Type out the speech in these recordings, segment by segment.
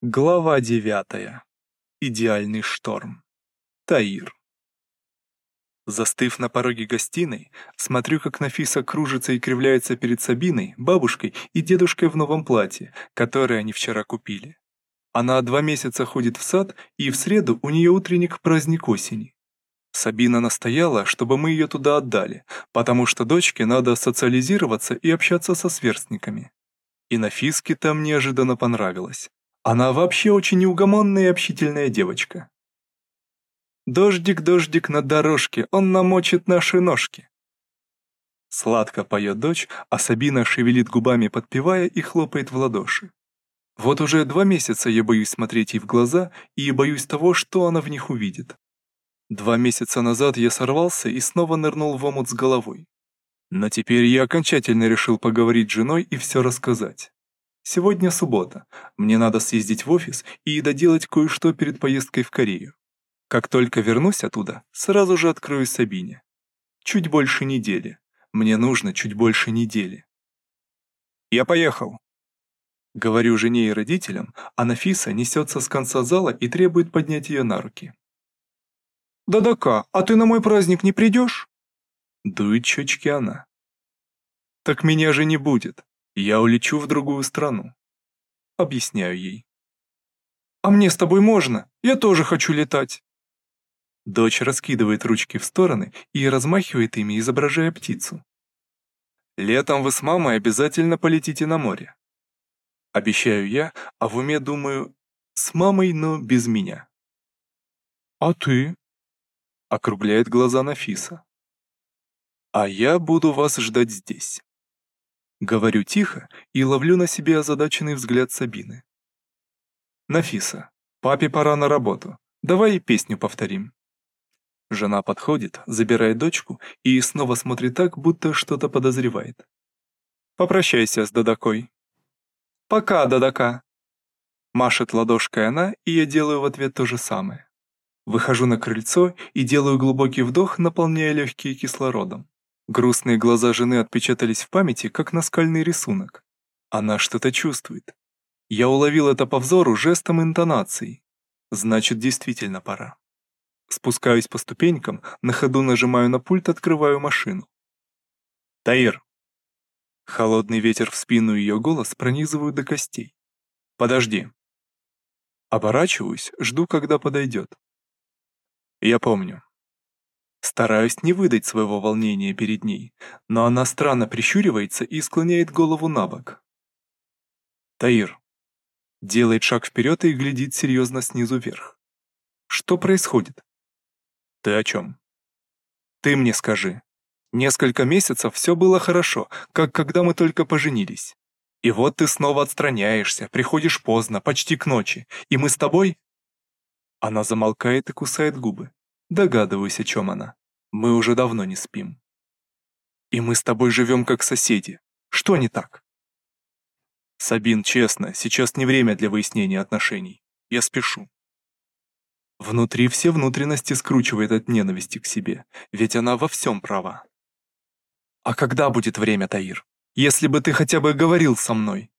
Глава девятая. Идеальный шторм. Таир. Застыв на пороге гостиной, смотрю, как Нафиса кружится и кривляется перед Сабиной, бабушкой и дедушкой в новом платье, которое они вчера купили. Она два месяца ходит в сад, и в среду у нее утренник праздник осени. Сабина настояла, чтобы мы ее туда отдали, потому что дочке надо социализироваться и общаться со сверстниками. И Нафиске там неожиданно понравилось. Она вообще очень неугомонная и общительная девочка. «Дождик, дождик на дорожке, он намочит наши ножки». Сладко поет дочь, а Сабина шевелит губами, подпевая и хлопает в ладоши. Вот уже два месяца я боюсь смотреть ей в глаза и боюсь того, что она в них увидит. Два месяца назад я сорвался и снова нырнул в омут с головой. Но теперь я окончательно решил поговорить с женой и все рассказать. Сегодня суббота. Мне надо съездить в офис и доделать кое-что перед поездкой в Корею. Как только вернусь оттуда, сразу же открою Сабине. Чуть больше недели. Мне нужно чуть больше недели. Я поехал. Говорю жене и родителям, а Нафиса несется с конца зала и требует поднять ее на руки. «Да-да-ка, а ты на мой праздник не придешь?» Дует щечки она. «Так меня же не будет. Я улечу в другую страну. Объясняю ей. А мне с тобой можно? Я тоже хочу летать. Дочь раскидывает ручки в стороны и размахивает ими, изображая птицу. Летом вы с мамой обязательно полетите на море. Обещаю я, а в уме думаю, с мамой, но без меня. А ты? Округляет глаза Нафиса. А я буду вас ждать здесь. Говорю тихо и ловлю на себе озадаченный взгляд Сабины. «Нафиса, папе пора на работу. Давай песню повторим». Жена подходит, забирает дочку и снова смотрит так, будто что-то подозревает. «Попрощайся с Дадакой». «Пока, Дадака». Машет ладошкой она, и я делаю в ответ то же самое. Выхожу на крыльцо и делаю глубокий вдох, наполняя легкие кислородом. Грустные глаза жены отпечатались в памяти, как наскальный рисунок. Она что-то чувствует. Я уловил это по взору жестом интонацией. Значит, действительно пора. Спускаюсь по ступенькам, на ходу нажимаю на пульт, открываю машину. «Таир!» Холодный ветер в спину ее голос пронизывают до костей. «Подожди!» Оборачиваюсь, жду, когда подойдет. Я помню. Стараюсь не выдать своего волнения перед ней, но она странно прищуривается и склоняет голову на бок. Таир. Делает шаг вперед и глядит серьезно снизу вверх. Что происходит? Ты о чем? Ты мне скажи. Несколько месяцев все было хорошо, как когда мы только поженились. И вот ты снова отстраняешься, приходишь поздно, почти к ночи, и мы с тобой... Она замолкает и кусает губы. Догадываюсь, о чем она. Мы уже давно не спим. И мы с тобой живем как соседи. Что не так? Сабин, честно, сейчас не время для выяснения отношений. Я спешу. Внутри все внутренности скручивает от ненависти к себе, ведь она во всем права. А когда будет время, Таир? Если бы ты хотя бы говорил со мной.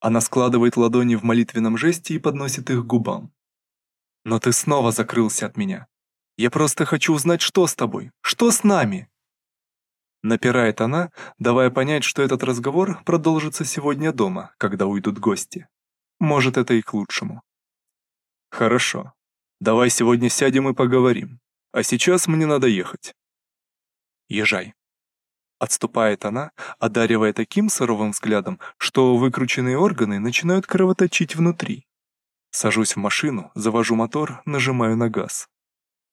Она складывает ладони в молитвенном жесте и подносит их к губам. Но ты снова закрылся от меня. Я просто хочу узнать, что с тобой, что с нами?» Напирает она, давая понять, что этот разговор продолжится сегодня дома, когда уйдут гости. Может, это и к лучшему. «Хорошо. Давай сегодня сядем и поговорим. А сейчас мне надо ехать». «Езжай». Отступает она, одаривая таким суровым взглядом, что выкрученные органы начинают кровоточить внутри. Сажусь в машину, завожу мотор, нажимаю на газ.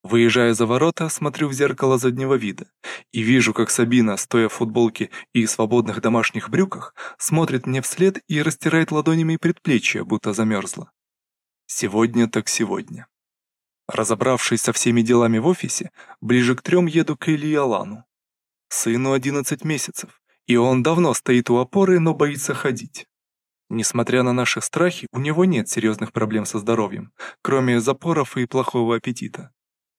Выезжая за ворота, смотрю в зеркало заднего вида и вижу, как Сабина, стоя в футболке и свободных домашних брюках, смотрит мне вслед и растирает ладонями предплечья, будто замерзла. Сегодня так сегодня. Разобравшись со всеми делами в офисе, ближе к трем еду к Ильи Алану. Сыну 11 месяцев, и он давно стоит у опоры, но боится ходить. Несмотря на наши страхи, у него нет серьезных проблем со здоровьем, кроме запоров и плохого аппетита.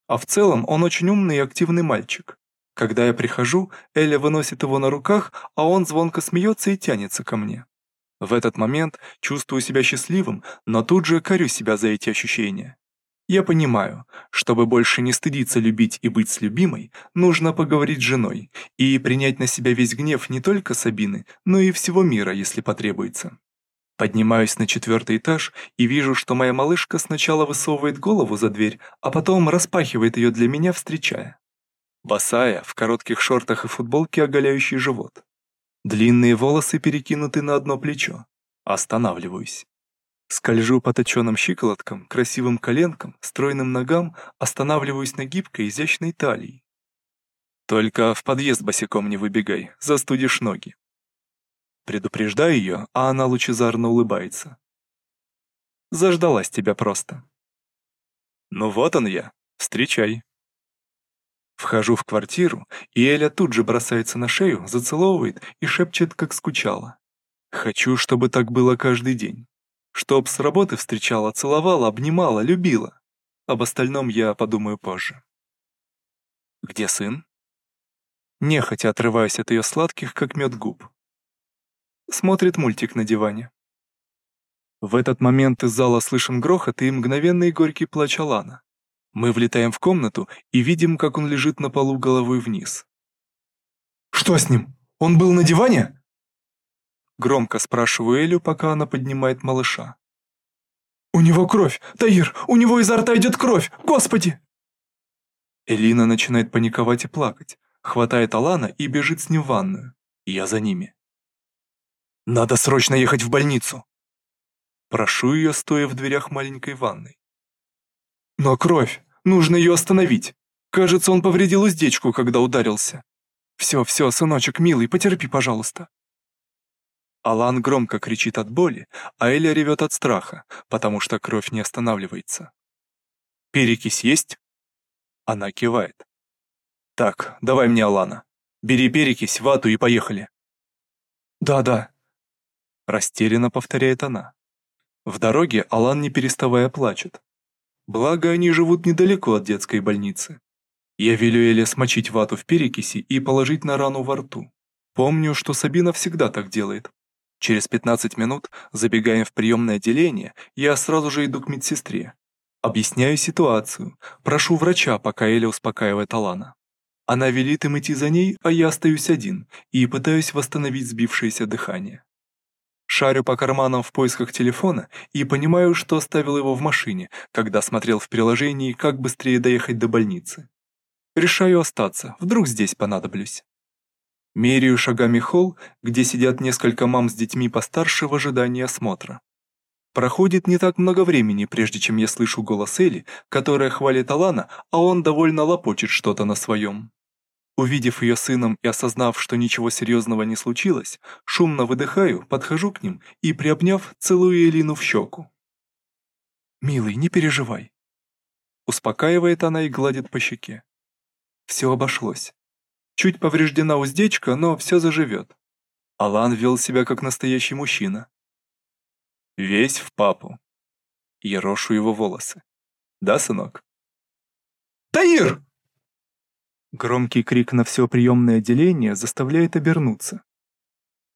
А в целом он очень умный и активный мальчик. Когда я прихожу, Эля выносит его на руках, а он звонко смеется и тянется ко мне. В этот момент чувствую себя счастливым, но тут же корю себя за эти ощущения. Я понимаю, чтобы больше не стыдиться любить и быть с любимой, нужно поговорить с женой и принять на себя весь гнев не только Сабины, но и всего мира, если потребуется. Поднимаюсь на четвертый этаж и вижу, что моя малышка сначала высовывает голову за дверь, а потом распахивает ее для меня, встречая. Босая, в коротких шортах и футболке, оголяющий живот. Длинные волосы перекинуты на одно плечо. Останавливаюсь. Скольжу по точенным щиколоткам, красивым коленкам, стройным ногам, останавливаюсь на гибкой, изящной талии. Только в подъезд босиком не выбегай, застудишь ноги. Предупреждаю ее, а она лучезарно улыбается. Заждалась тебя просто. Ну вот он я, встречай. Вхожу в квартиру, и Эля тут же бросается на шею, зацеловывает и шепчет, как скучала. Хочу, чтобы так было каждый день. Чтоб с работы встречала, целовала, обнимала, любила. Об остальном я подумаю позже. Где сын? Нехотя отрываюсь от ее сладких, как мед губ. Смотрит мультик на диване. В этот момент из зала слышен грохот и мгновенный горький плач Алана. Мы влетаем в комнату и видим, как он лежит на полу головой вниз. «Что с ним? Он был на диване?» Громко спрашиваю Элю, пока она поднимает малыша. «У него кровь! Таир, у него изо рта идет кровь! Господи!» Элина начинает паниковать и плакать, хватает Алана и бежит с ним в ванную. Я за ними. «Надо срочно ехать в больницу!» Прошу ее, стоя в дверях маленькой ванной. «Но кровь! Нужно ее остановить! Кажется, он повредил уздечку, когда ударился. Все, все, сыночек, милый, потерпи, пожалуйста!» Алан громко кричит от боли, а Эля ревет от страха, потому что кровь не останавливается. «Перекись есть?» Она кивает. «Так, давай мне Алана. Бери перекись, вату и поехали». «Да-да», — растерянно повторяет она. В дороге Алан не переставая плачет. Благо, они живут недалеко от детской больницы. Я велю Эле смочить вату в перекиси и положить на рану во рту. Помню, что Сабина всегда так делает, Через 15 минут забегаем в приемное отделение, я сразу же иду к медсестре. Объясняю ситуацию, прошу врача, пока Эля успокаивает Алана. Она велит им идти за ней, а я остаюсь один и пытаюсь восстановить сбившееся дыхание. Шарю по карманам в поисках телефона и понимаю, что оставил его в машине, когда смотрел в приложении, как быстрее доехать до больницы. Решаю остаться, вдруг здесь понадоблюсь. Меряю шагами холл, где сидят несколько мам с детьми постарше в ожидании осмотра. Проходит не так много времени, прежде чем я слышу голос Эли, которая хвалит Алана, а он довольно лопочет что-то на своем. Увидев ее сыном и осознав, что ничего серьезного не случилось, шумно выдыхаю, подхожу к ним и, приобняв, целую Элину в щеку. «Милый, не переживай». Успокаивает она и гладит по щеке. Все обошлось. Чуть повреждена уздечка, но все заживет. Алан вел себя как настоящий мужчина. Весь в папу. Ерошу его волосы. Да, сынок? «Таир!» Громкий крик на все приемное отделение заставляет обернуться.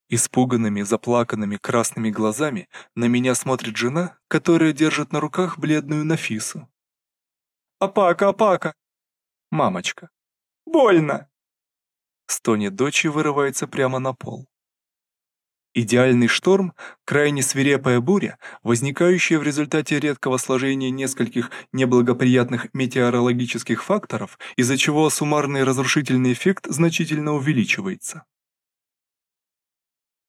Испуганными, заплаканными красными глазами на меня смотрит жена, которая держит на руках бледную Нафису. «Апака, апака!» «Мамочка!» «Больно!» Стонет дочь и вырывается прямо на пол. Идеальный шторм – крайне свирепая буря, возникающая в результате редкого сложения нескольких неблагоприятных метеорологических факторов, из-за чего суммарный разрушительный эффект значительно увеличивается.